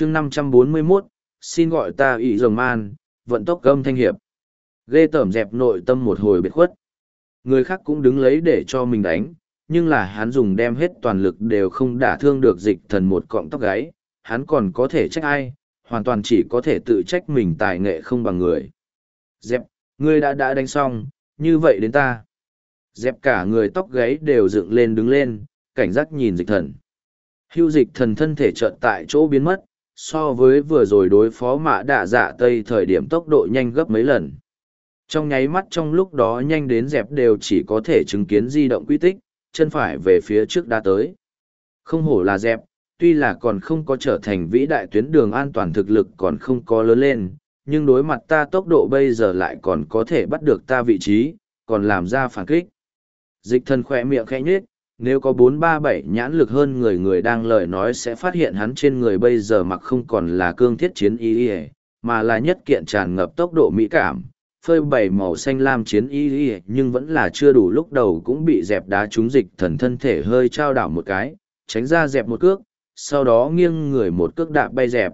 chương 541, xin gọi ta ỷ rồng man, vận tốc gâm thanh hiệp. Ghê tởm dẹp nội tâm một hồi biệt khuất. Người khác cũng đứng lấy để cho mình đánh, nhưng là hắn dùng đem hết toàn lực đều không đả thương được dịch thần một cọng tóc gáy, hắn còn có thể trách ai, hoàn toàn chỉ có thể tự trách mình tài nghệ không bằng người. Dẹp, ngươi đã đã đánh xong, như vậy đến ta. Dẹp cả người tóc gáy đều dựng lên đứng lên, cảnh giác nhìn dịch thần. Hưu dịch thần thân thể trợn tại chỗ biến mất, so với vừa rồi đối phó Mạ đạ dạ tây thời điểm tốc độ nhanh gấp mấy lần. Trong nháy mắt trong lúc đó nhanh đến dẹp đều chỉ có thể chứng kiến di động quy tích, chân phải về phía trước đã tới. Không hổ là dẹp, tuy là còn không có trở thành vĩ đại tuyến đường an toàn thực lực còn không có lớn lên, nhưng đối mặt ta tốc độ bây giờ lại còn có thể bắt được ta vị trí, còn làm ra phản kích. Dịch thần khỏe miệng khẽ nhết, nếu có bốn ba bảy nhãn lực hơn người người đang lời nói sẽ phát hiện hắn trên người bây giờ mặc không còn là cương thiết chiến y y, mà là nhất kiện tràn ngập tốc độ mỹ cảm, phơi bảy màu xanh lam chiến y y, nhưng vẫn là chưa đủ lúc đầu cũng bị dẹp đá trúng dịch thần thân thể hơi trao đảo một cái, tránh ra dẹp một cước, sau đó nghiêng người một cước đạp bay dẹp.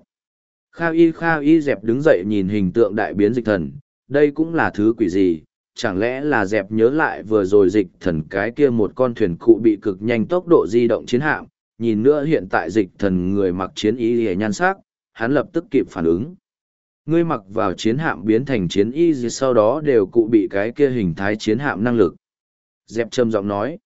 Kha y kha y dẹp đứng dậy nhìn hình tượng đại biến dịch thần, đây cũng là thứ quỷ gì chẳng lẽ là dẹp nhớ lại vừa rồi dịch thần cái kia một con thuyền cụ bị cực nhanh tốc độ di động chiến hạm, nhìn nữa hiện tại dịch thần người mặc chiến y hề nhan sắc, hắn lập tức kịp phản ứng. Ngươi mặc vào chiến hạm biến thành chiến y gì sau đó đều cụ bị cái kia hình thái chiến hạm năng lực. Dẹp trầm giọng nói,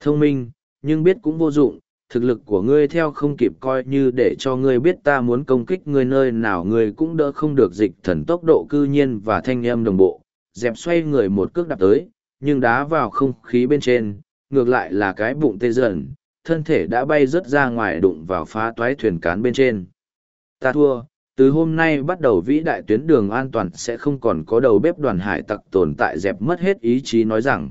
thông minh, nhưng biết cũng vô dụng, thực lực của ngươi theo không kịp coi như để cho ngươi biết ta muốn công kích ngươi nơi nào ngươi cũng đỡ không được dịch thần tốc độ cư nhiên và thanh âm đồng bộ, dẹp xoay người một cước đạp tới, nhưng đá vào không khí bên trên, ngược lại là cái bụng tê dần, thân thể đã bay rớt ra ngoài đụng vào phá toái thuyền cán bên trên. Ta thua, từ hôm nay bắt đầu vĩ đại tuyến đường an toàn sẽ không còn có đầu bếp đoàn hải tặc tồn tại dẹp mất hết ý chí nói rằng.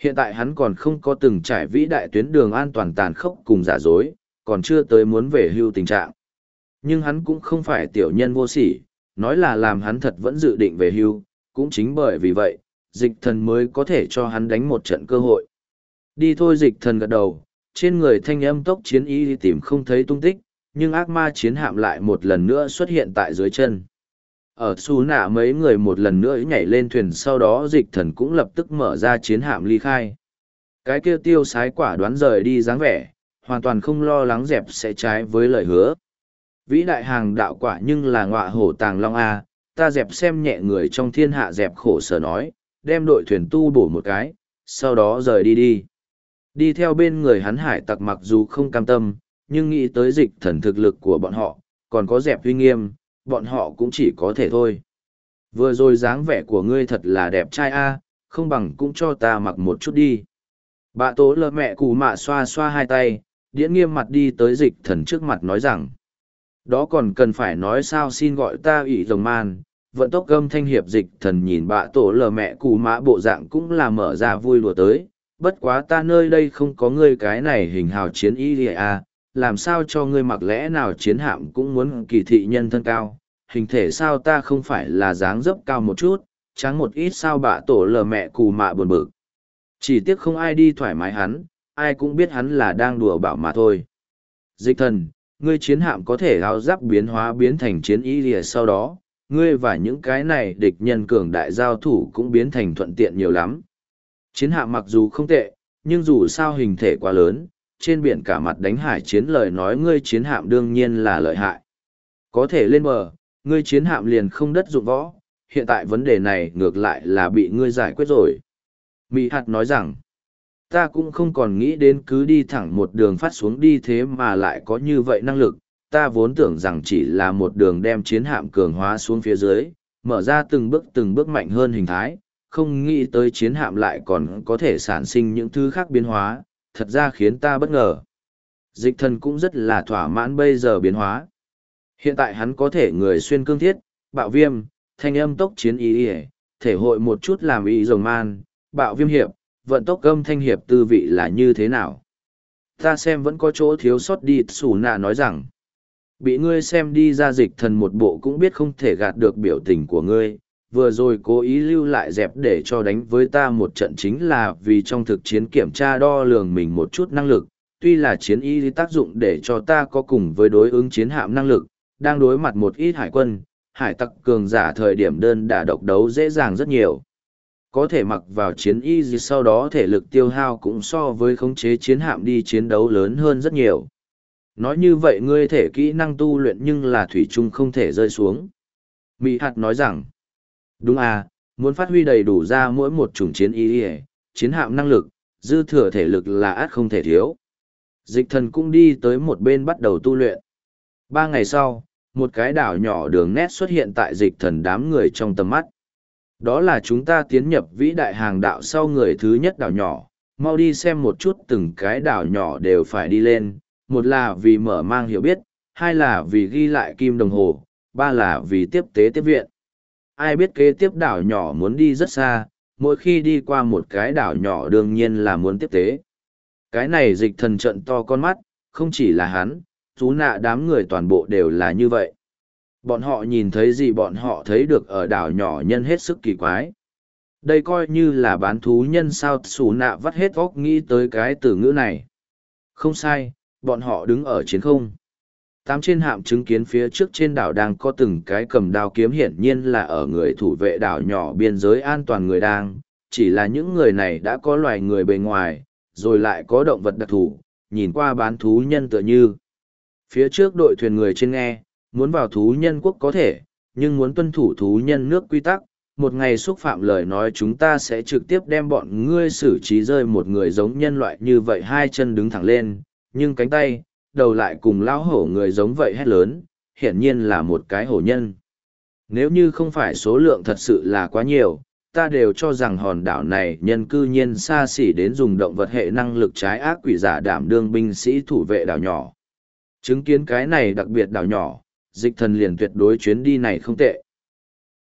Hiện tại hắn còn không có từng trải vĩ đại tuyến đường an toàn tàn khốc cùng giả dối, còn chưa tới muốn về hưu tình trạng. Nhưng hắn cũng không phải tiểu nhân vô sỉ, nói là làm hắn thật vẫn dự định về hưu, cũng chính bởi vì vậy, dịch thần mới có thể cho hắn đánh một trận cơ hội. Đi thôi dịch thần gật đầu, trên người thanh âm tốc chiến y tìm không thấy tung tích, nhưng ác ma chiến hạm lại một lần nữa xuất hiện tại dưới chân. Ở xù nạ mấy người một lần nữa nhảy lên thuyền sau đó dịch thần cũng lập tức mở ra chiến hạm ly khai. Cái kia tiêu sái quả đoán rời đi dáng vẻ, hoàn toàn không lo lắng dẹp sẽ trái với lời hứa. Vĩ đại hàng đạo quả nhưng là ngọa hổ tàng long A, ta dẹp xem nhẹ người trong thiên hạ dẹp khổ sở nói, đem đội thuyền tu bổ một cái, sau đó rời đi đi. Đi theo bên người hắn hải tặc mặc dù không cam tâm, nhưng nghĩ tới dịch thần thực lực của bọn họ, còn có dẹp uy nghiêm, bọn họ cũng chỉ có thể thôi. Vừa rồi dáng vẻ của ngươi thật là đẹp trai a, không bằng cũng cho ta mặc một chút đi. bà tố lơ mẹ cù mạ xoa xoa hai tay, điễn nghiêm mặt đi tới dịch thần trước mặt nói rằng. Đó còn cần phải nói sao xin gọi ta ủy rồng man, vận tốc gâm thanh hiệp dịch thần nhìn bạ tổ lờ mẹ cù mã bộ dạng cũng là mở ra vui lùa tới. Bất quá ta nơi đây không có ngươi cái này hình hào chiến y lìa à, làm sao cho ngươi mặc lẽ nào chiến hạm cũng muốn kỳ thị nhân thân cao? Hình thể sao ta không phải là dáng dấp cao một chút trắng một ít sao bạ tổ lờ mẹ cù mạ buồn bực? Chỉ tiếc không ai đi thoải mái hắn ai cũng biết hắn là đang đùa bảo mà thôi. Dịch thần ngươi chiến hạm có thể áo giáp biến hóa biến thành chiến y lìa sau đó ngươi và những cái này địch nhân cường đại giao thủ cũng biến thành thuận tiện nhiều lắm. Chiến hạm mặc dù không tệ, nhưng dù sao hình thể quá lớn, trên biển cả mặt đánh hải chiến lời nói ngươi chiến hạm đương nhiên là lợi hại. Có thể lên bờ, ngươi chiến hạm liền không đất dụng võ, hiện tại vấn đề này ngược lại là bị ngươi giải quyết rồi. Mỹ hạt nói rằng, ta cũng không còn nghĩ đến cứ đi thẳng một đường phát xuống đi thế mà lại có như vậy năng lực, ta vốn tưởng rằng chỉ là một đường đem chiến hạm cường hóa xuống phía dưới, mở ra từng bước từng bước mạnh hơn hình thái, không nghĩ tới chiến hạm lại còn có thể sản sinh những thứ khác biến hóa, thật ra khiến ta bất ngờ. Dịch thần cũng rất là thỏa mãn bây giờ biến hóa. Hiện tại hắn có thể người xuyên cương thiết, bạo viêm, thanh âm tốc chiến ý ý, thể hội một chút làm ý rồng man, bạo viêm hiệp, vận tốc âm thanh hiệp tư vị là như thế nào. Ta xem vẫn có chỗ thiếu sót đi, Sù Nạ nói rằng, Bị ngươi xem đi ra dịch thần một bộ cũng biết không thể gạt được biểu tình của ngươi, vừa rồi cố ý lưu lại dẹp để cho đánh với ta một trận chính là vì trong thực chiến kiểm tra đo lường mình một chút năng lực, tuy là chiến y tác dụng để cho ta có cùng với đối ứng chiến hạm năng lực, đang đối mặt một ít hải quân, hải tặc cường giả thời điểm đơn đả độc đấu dễ dàng rất nhiều. Có thể mặc vào chiến y gì sau đó thể lực tiêu hao cũng so với khống chế chiến hạm đi chiến đấu lớn hơn rất nhiều. Nói như vậy ngươi thể kỹ năng tu luyện nhưng là thủy chung không thể rơi xuống. Mỹ hạt nói rằng, đúng à, muốn phát huy đầy đủ ra mỗi một chủng chiến y chiến hạm năng lực, dư thừa thể lực là át không thể thiếu. Dịch thần cũng đi tới một bên bắt đầu tu luyện. Ba ngày sau, một cái đảo nhỏ đường nét xuất hiện tại dịch thần đám người trong tầm mắt. Đó là chúng ta tiến nhập vĩ đại hàng đạo sau người thứ nhất đảo nhỏ, mau đi xem một chút từng cái đảo nhỏ đều phải đi lên, một là vì mở mang hiểu biết, hai là vì ghi lại kim đồng hồ, ba là vì tiếp tế tiếp viện. Ai biết kế tiếp đảo nhỏ muốn đi rất xa, mỗi khi đi qua một cái đảo nhỏ đương nhiên là muốn tiếp tế. Cái này dịch thần trận to con mắt, không chỉ là hắn, chú nạ đám người toàn bộ đều là như vậy. Bọn họ nhìn thấy gì bọn họ thấy được ở đảo nhỏ nhân hết sức kỳ quái. Đây coi như là bán thú nhân sao xù nạ vắt hết óc nghĩ tới cái từ ngữ này. Không sai, bọn họ đứng ở chiến không. Tám trên hạm chứng kiến phía trước trên đảo đang có từng cái cầm đao kiếm hiển nhiên là ở người thủ vệ đảo nhỏ biên giới an toàn người đang, chỉ là những người này đã có loài người bề ngoài, rồi lại có động vật đặc thù, nhìn qua bán thú nhân tựa như. Phía trước đội thuyền người trên nghe, muốn vào thú nhân quốc có thể, nhưng muốn tuân thủ thú nhân nước quy tắc, một ngày xúc phạm lời nói chúng ta sẽ trực tiếp đem bọn ngươi xử trí rơi một người giống nhân loại như vậy hai chân đứng thẳng lên, nhưng cánh tay, đầu lại cùng lão hổ người giống vậy hét lớn, hiển nhiên là một cái hổ nhân. Nếu như không phải số lượng thật sự là quá nhiều, ta đều cho rằng hòn đảo này nhân cư nhiên xa xỉ đến dùng động vật hệ năng lực trái ác quỷ giả đảm đương binh sĩ thủ vệ đảo nhỏ. Chứng kiến cái này đặc biệt đảo nhỏ, dịch thần liền tuyệt đối chuyến đi này không tệ.